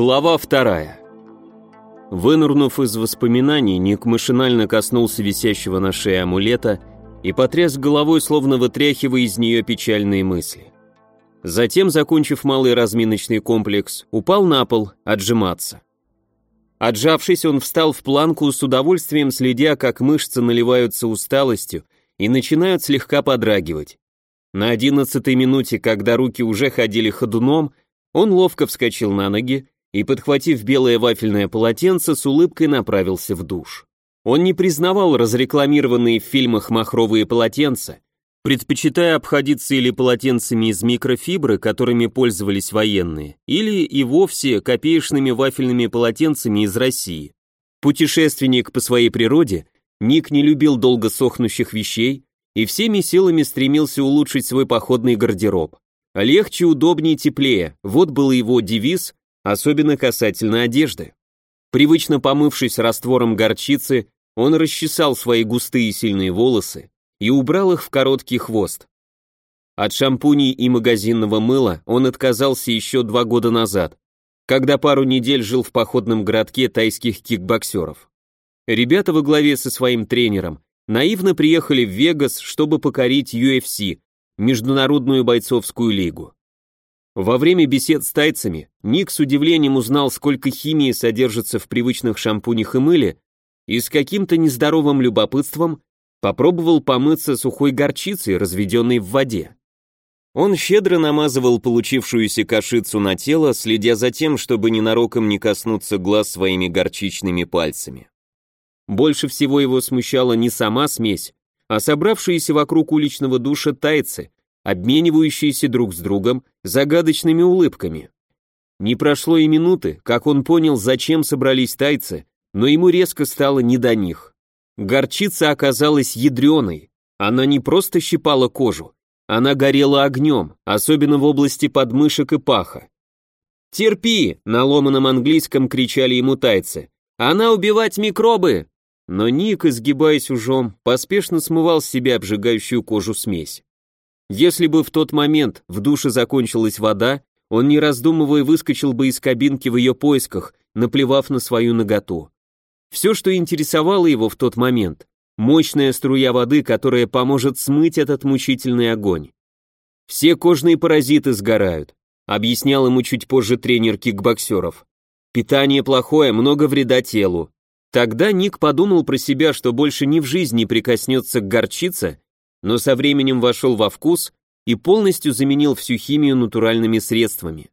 Глава вторая. Вынырнув из воспоминаний, Ник машинально коснулся висящего на шее амулета и потряс головой, словно вытряхивая из нее печальные мысли. Затем, закончив малый разминочный комплекс, упал на пол отжиматься. Отжавшись, он встал в планку с удовольствием, следя, как мышцы наливаются усталостью и начинают слегка подрагивать. На одиннадцатой минуте, когда руки уже ходили ходуном, он ловко вскочил на ноги и, подхватив белое вафельное полотенце, с улыбкой направился в душ. Он не признавал разрекламированные в фильмах махровые полотенца, предпочитая обходиться или полотенцами из микрофибры, которыми пользовались военные, или и вовсе копеечными вафельными полотенцами из России. Путешественник по своей природе, Ник не любил долго сохнущих вещей и всеми силами стремился улучшить свой походный гардероб. Легче, удобнее, теплее, вот был его девиз, особенно касательно одежды. Привычно помывшись раствором горчицы, он расчесал свои густые сильные волосы и убрал их в короткий хвост. От шампуней и магазинного мыла он отказался еще два года назад, когда пару недель жил в походном городке тайских кикбоксеров. Ребята во главе со своим тренером наивно приехали в Вегас, чтобы покорить UFC, Международную бойцовскую лигу. Во время бесед с тайцами Ник с удивлением узнал, сколько химии содержится в привычных шампунях и мыле, и с каким-то нездоровым любопытством попробовал помыться сухой горчицей, разведенной в воде. Он щедро намазывал получившуюся кашицу на тело, следя за тем, чтобы ненароком не коснуться глаз своими горчичными пальцами. Больше всего его смущала не сама смесь, а собравшиеся вокруг уличного душа тайцы, обменивающиеся друг с другом загадочными улыбками. Не прошло и минуты, как он понял, зачем собрались тайцы, но ему резко стало не до них. Горчица оказалась ядреной, она не просто щипала кожу, она горела огнем, особенно в области подмышек и паха. «Терпи!» — на ломаном английском кричали ему тайцы. «Она убивать микробы!» Но Ник, изгибаясь ужом, поспешно смывал с себя обжигающую кожу смесь. Если бы в тот момент в душе закончилась вода, он не раздумывая выскочил бы из кабинки в ее поисках, наплевав на свою наготу. Все, что интересовало его в тот момент, мощная струя воды, которая поможет смыть этот мучительный огонь. Все кожные паразиты сгорают, объяснял ему чуть позже тренер кикбоксеров. Питание плохое, много вреда телу. Тогда Ник подумал про себя, что больше ни в жизни не прикоснется к горчице, но со временем вошел во вкус и полностью заменил всю химию натуральными средствами.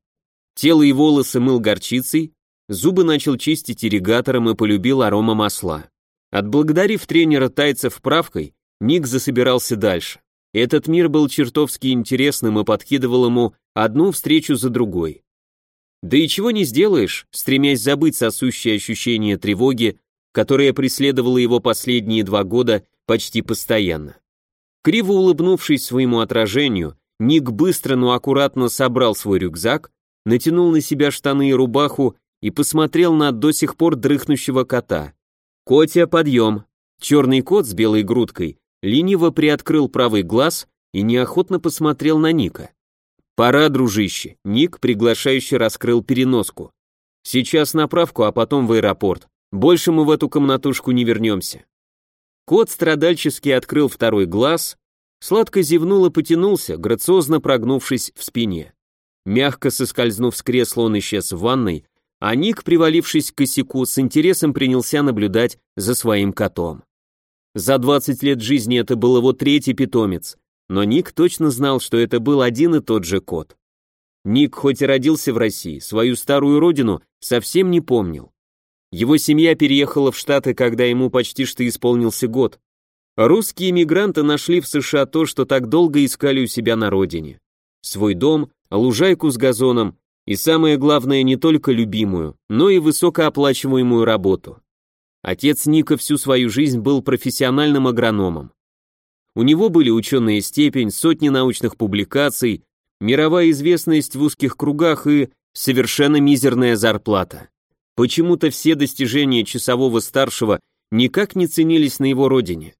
Тело и волосы мыл горчицей, зубы начал чистить ирригатором и полюбил арома масла. Отблагодарив тренера тайцев правкой, Ник засобирался дальше. Этот мир был чертовски интересным и подкидывал ему одну встречу за другой. Да и чего не сделаешь, стремясь забыть сосущее ощущение тревоги, которое преследовало его последние два года почти постоянно. Криво улыбнувшись своему отражению, Ник быстро, но аккуратно собрал свой рюкзак, натянул на себя штаны и рубаху и посмотрел на до сих пор дрыхнущего кота. «Котя, подъем!» Черный кот с белой грудкой лениво приоткрыл правый глаз и неохотно посмотрел на Ника. «Пора, дружище!» Ник приглашающе раскрыл переноску. «Сейчас направку, а потом в аэропорт. Больше мы в эту комнатушку не вернемся. Кот страдальчески открыл второй глаз, сладко зевнул и потянулся, грациозно прогнувшись в спине. Мягко соскользнув с кресла, он исчез в ванной, а Ник, привалившись к косяку, с интересом принялся наблюдать за своим котом. За 20 лет жизни это был его третий питомец, но Ник точно знал, что это был один и тот же кот. Ник, хоть и родился в России, свою старую родину совсем не помнил. Его семья переехала в Штаты, когда ему почти что исполнился год. Русские мигранты нашли в США то, что так долго искали у себя на родине. Свой дом, лужайку с газоном и, самое главное, не только любимую, но и высокооплачиваемую работу. Отец Ника всю свою жизнь был профессиональным агрономом. У него были ученая степень, сотни научных публикаций, мировая известность в узких кругах и совершенно мизерная зарплата. Почему-то все достижения часового старшего никак не ценились на его родине.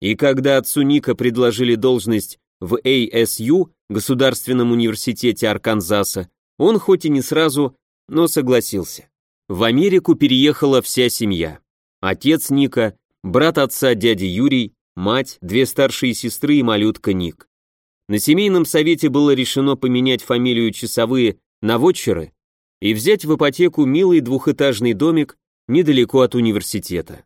И когда отцу Ника предложили должность в ASU, Государственном университете Арканзаса, он хоть и не сразу, но согласился. В Америку переехала вся семья. Отец Ника, брат отца дядя Юрий, мать, две старшие сестры и малютка Ник. На семейном совете было решено поменять фамилию Часовые на Вотчеры и взять в ипотеку милый двухэтажный домик недалеко от университета.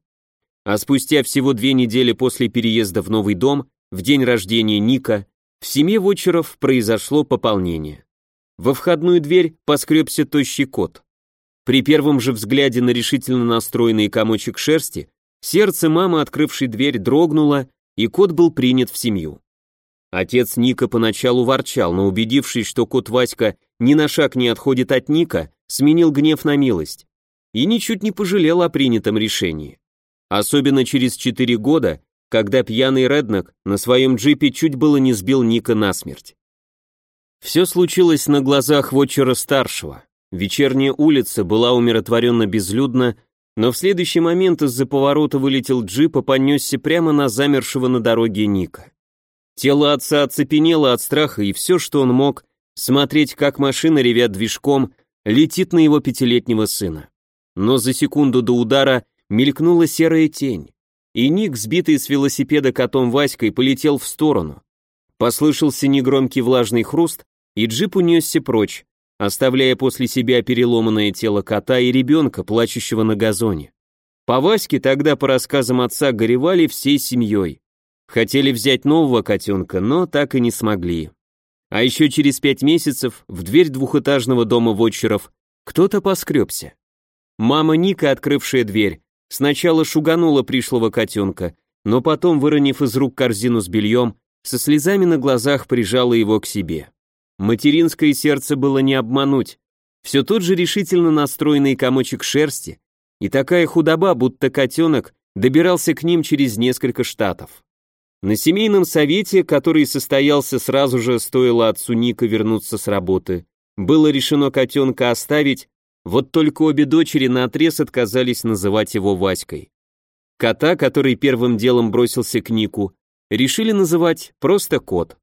А спустя всего две недели после переезда в новый дом, в день рождения Ника, в семье Вотчеров произошло пополнение. Во входную дверь поскребся тощий кот. При первом же взгляде на решительно настроенный комочек шерсти, сердце мамы, открывшей дверь, дрогнуло, и кот был принят в семью. Отец Ника поначалу ворчал, но убедившись, что кот Васька ни на шаг не отходит от Ника, сменил гнев на милость и ничуть не пожалел о принятом решении. Особенно через четыре года, когда пьяный Реднок на своем джипе чуть было не сбил Ника насмерть. Все случилось на глазах Вотчера-старшего. Вечерняя улица была умиротворенно безлюдна, но в следующий момент из-за поворота вылетел джип и понесся прямо на замершего на дороге Ника. Тело отца оцепенело от страха, и все, что он мог, смотреть, как машина, ревя движком, летит на его пятилетнего сына. Но за секунду до удара мелькнула серая тень, и Ник, сбитый с велосипеда котом Васькой, полетел в сторону. Послышался негромкий влажный хруст, и джип унесся прочь, оставляя после себя переломанное тело кота и ребенка, плачущего на газоне. По Ваське тогда, по рассказам отца, горевали всей семьей. Хотели взять нового котенка, но так и не смогли. А еще через пять месяцев в дверь двухэтажного дома Вотчеров кто-то поскребся. Мама Ника, открывшая дверь, Сначала шуганула пришлого котенка, но потом, выронив из рук корзину с бельем, со слезами на глазах прижала его к себе. Материнское сердце было не обмануть. Все тот же решительно настроенный комочек шерсти и такая худоба, будто котенок добирался к ним через несколько штатов. На семейном совете, который состоялся сразу же, стоило отцу Ника вернуться с работы, было решено котенка оставить вот только обе дочери наотрез отказались называть его Васькой. Кота, который первым делом бросился к Нику, решили называть просто Кот.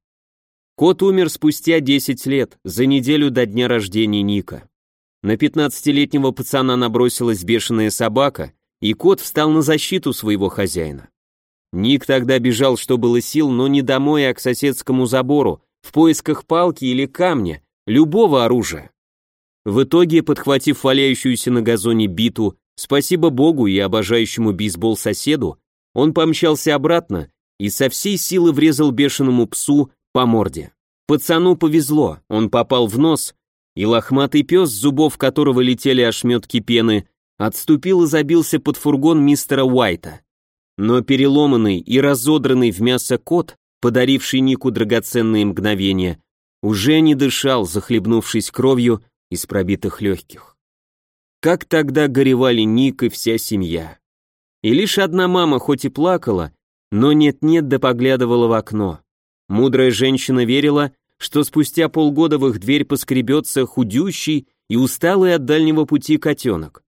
Кот умер спустя 10 лет, за неделю до дня рождения Ника. На 15-летнего пацана набросилась бешеная собака, и кот встал на защиту своего хозяина. Ник тогда бежал, что было сил, но не домой, а к соседскому забору, в поисках палки или камня, любого оружия. В итоге, подхватив валяющуюся на газоне биту, спасибо богу и обожающему бейсбол соседу, он помчался обратно и со всей силы врезал бешеному псу по морде. Пацану повезло, он попал в нос, и лохматый пес, зубов которого летели ошметки пены, отступил и забился под фургон мистера Уайта. Но переломанный и разодранный в мясо кот, подаривший Нику драгоценные мгновения, уже не дышал, захлебнувшись кровью, из пробитых легких. Как тогда горевали Ник и вся семья. И лишь одна мама хоть и плакала, но нет-нет да поглядывала в окно. Мудрая женщина верила, что спустя полгода в их дверь поскребется худющий и усталый от дальнего пути котенок.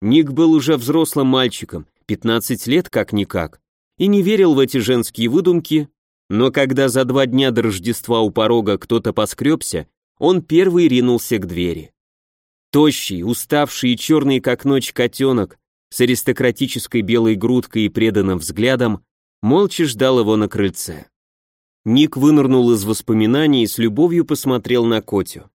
Ник был уже взрослым мальчиком, 15 лет как-никак, и не верил в эти женские выдумки, но когда за два дня до Рождества у порога кто-то поскребся, он первый ринулся к двери. Тощий, уставший и черный как ночь котенок с аристократической белой грудкой и преданным взглядом молча ждал его на крыльце. Ник вынырнул из воспоминаний и с любовью посмотрел на Котю.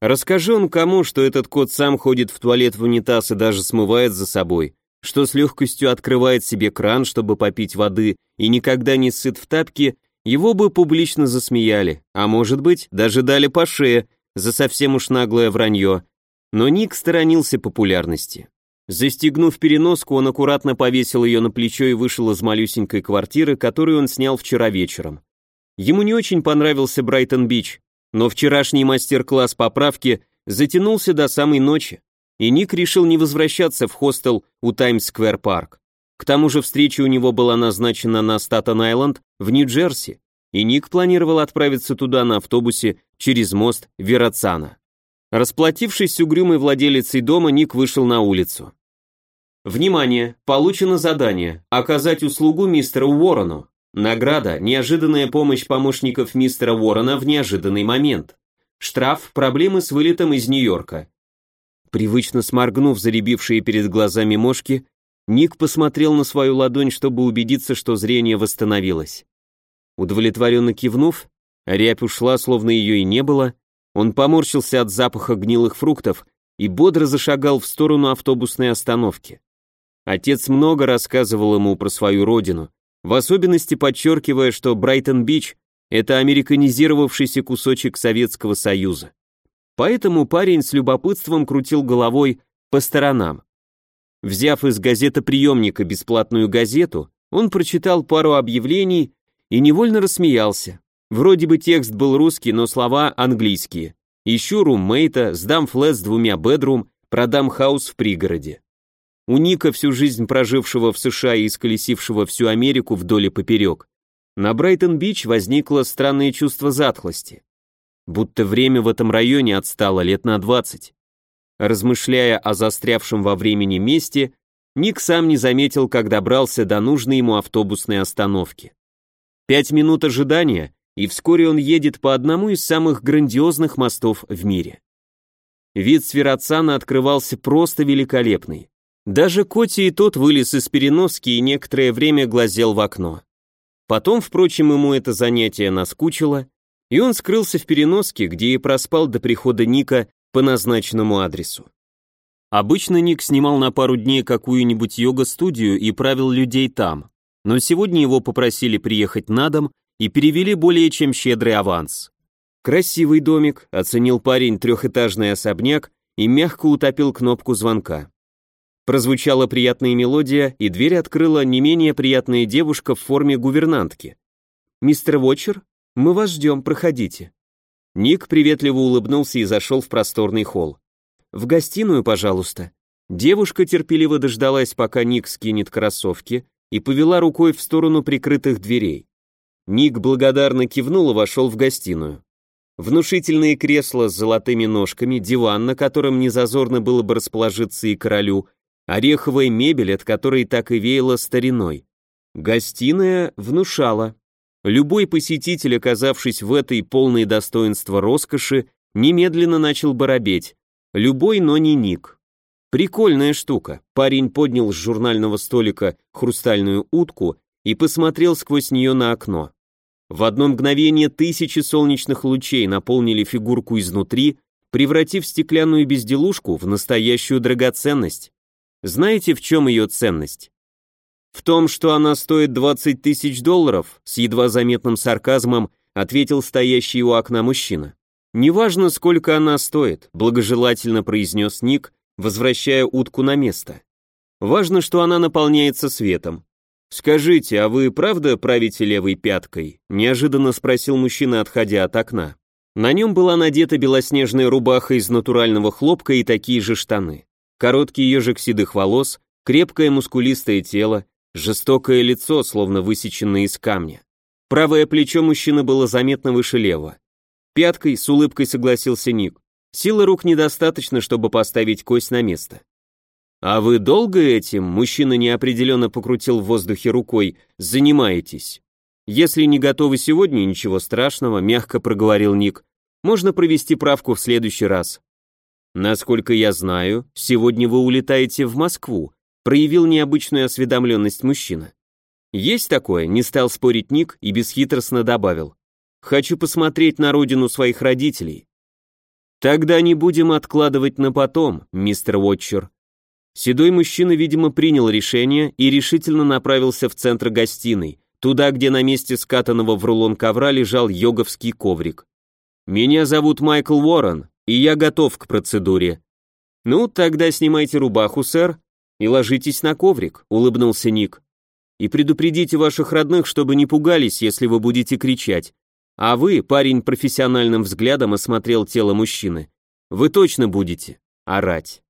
Расскажи он кому, что этот кот сам ходит в туалет в унитаз и даже смывает за собой, что с легкостью открывает себе кран, чтобы попить воды и никогда не сыт в тапке, его бы публично засмеяли, а может быть, даже дали по шее за совсем уж наглое вранье. Но Ник сторонился популярности. Застегнув переноску, он аккуратно повесил ее на плечо и вышел из малюсенькой квартиры, которую он снял вчера вечером. Ему не очень понравился Брайтон-Бич, но вчерашний мастер-класс поправки затянулся до самой ночи, и Ник решил не возвращаться в хостел у Таймс-сквер-парк. К тому же встреча у него была назначена на Статен-Айленд в Нью-Джерси, и Ник планировал отправиться туда на автобусе через мост Верацана. Расплатившись с угрюмой владелицей дома, Ник вышел на улицу. Внимание! Получено задание оказать услугу мистеру Уоррену. Награда – неожиданная помощь помощников мистера Уоррена в неожиданный момент. Штраф – проблемы с вылетом из Нью-Йорка. Привычно сморгнув заребившие перед глазами мошки, Ник посмотрел на свою ладонь, чтобы убедиться, что зрение восстановилось. Удовлетворенно кивнув, рябь ушла, словно ее и не было, он поморщился от запаха гнилых фруктов и бодро зашагал в сторону автобусной остановки. Отец много рассказывал ему про свою родину, в особенности подчеркивая, что Брайтон-Бич – это американизировавшийся кусочек Советского Союза. Поэтому парень с любопытством крутил головой по сторонам. Взяв из газетоприемника бесплатную газету, он прочитал пару объявлений и невольно рассмеялся. Вроде бы текст был русский, но слова английские. Ищу roommate а, сдам flat с двумя bedroom, продам house в пригороде. У Ника, всю жизнь прожившего в США и исколесившего всю Америку вдоль и поперек, на Брайтон-Бич возникло странное чувство затхлости. Будто время в этом районе отстало лет на 20. Размышляя о застрявшем во времени месте, Ник сам не заметил, как добрался до нужной ему автобусной остановки. Пять минут ожидания, и вскоре он едет по одному из самых грандиозных мостов в мире. Вид Свероцана открывался просто великолепный. Даже Коти и тот вылез из переноски и некоторое время глазел в окно. Потом, впрочем, ему это занятие наскучило, и он скрылся в переноске, где и проспал до прихода Ника по назначенному адресу. Обычно Ник снимал на пару дней какую-нибудь йога-студию и правил людей там, но сегодня его попросили приехать на дом и перевели более чем щедрый аванс. Красивый домик, оценил парень трехэтажный особняк и мягко утопил кнопку звонка. Прозвучала приятная мелодия, и дверь открыла не менее приятная девушка в форме гувернантки. «Мистер Вотчер, мы вас ждем, проходите». Ник приветливо улыбнулся и зашел в просторный холл. «В гостиную, пожалуйста». Девушка терпеливо дождалась, пока Ник скинет кроссовки, и повела рукой в сторону прикрытых дверей. Ник благодарно кивнул и вошел в гостиную. Внушительные кресла с золотыми ножками, диван, на котором незазорно было бы расположиться и королю, ореховая мебель, от которой так и веяло стариной. Гостиная внушала. Любой посетитель, оказавшись в этой полной достоинства роскоши, немедленно начал барабеть. Любой, но не Ник. Прикольная штука. Парень поднял с журнального столика хрустальную утку и посмотрел сквозь нее на окно. В одно мгновение тысячи солнечных лучей наполнили фигурку изнутри, превратив стеклянную безделушку в настоящую драгоценность. Знаете, в чем ее ценность? В том, что она стоит 20 тысяч долларов, с едва заметным сарказмом ответил стоящий у окна мужчина. Неважно, сколько она стоит, благожелательно произнес Ник, возвращая утку на место. Важно, что она наполняется светом. Скажите, а вы правда правите левой пяткой? неожиданно спросил мужчина, отходя от окна. На нем была надета белоснежная рубаха из натурального хлопка и такие же штаны. Короткий ежик седых волос, крепкое мускулистое тело, Жестокое лицо, словно высеченное из камня. Правое плечо мужчины было заметно выше левого. Пяткой с улыбкой согласился Ник. Силы рук недостаточно, чтобы поставить кость на место. «А вы долго этим?» – мужчина неопределенно покрутил в воздухе рукой. «Занимаетесь?» «Если не готовы сегодня, ничего страшного», – мягко проговорил Ник. «Можно провести правку в следующий раз». «Насколько я знаю, сегодня вы улетаете в Москву», проявил необычную осведомленность мужчина. Есть такое, не стал спорить Ник и бесхитростно добавил. Хочу посмотреть на родину своих родителей. Тогда не будем откладывать на потом, мистер Уотчер. Седой мужчина, видимо, принял решение и решительно направился в центр гостиной, туда, где на месте скатанного в рулон ковра лежал йоговский коврик. «Меня зовут Майкл Уоррен, и я готов к процедуре». «Ну, тогда снимайте рубаху, сэр, и ложитесь на коврик», — улыбнулся Ник. «И предупредите ваших родных, чтобы не пугались, если вы будете кричать. А вы, парень профессиональным взглядом осмотрел тело мужчины, вы точно будете орать».